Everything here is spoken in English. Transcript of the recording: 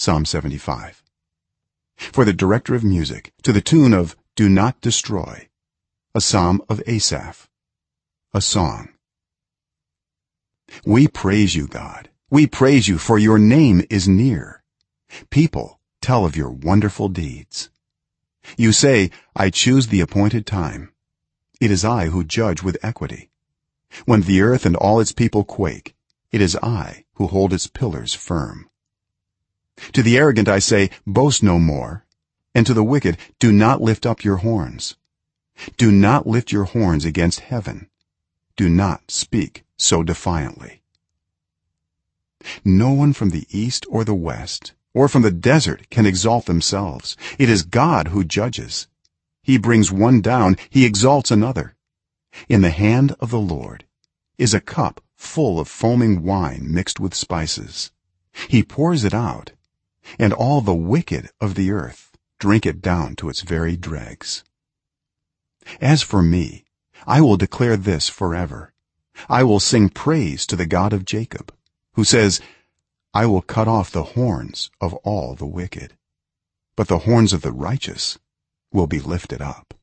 psalm 75 for the director of music to the tune of do not destroy a psalm of asaph a song. We praise you god. We praise you for your name is near. People tell of your wonderful deeds. You say i choose the appointed time. It is i who judge with equity. When the earth and all its people quake it is i who hold its pillars firm to the arrogant i say boast no more. And to the wicked do not lift up your horns. Do not lift your horns against heaven. Do not speak so defiantly. No one from the east or the west or from the desert can exalt themselves. It is god who judges. He brings one down. He exalts another. In the hand of the lord is a cup full of foaming wine mixed with spices. He pours it out and all the wicked of the earth drink it down to its very dregs. As for me i will declare this forever. I will sing praise to the god of jacob who says i will cut off the horns of all the wicked but the horns of the righteous will be lifted up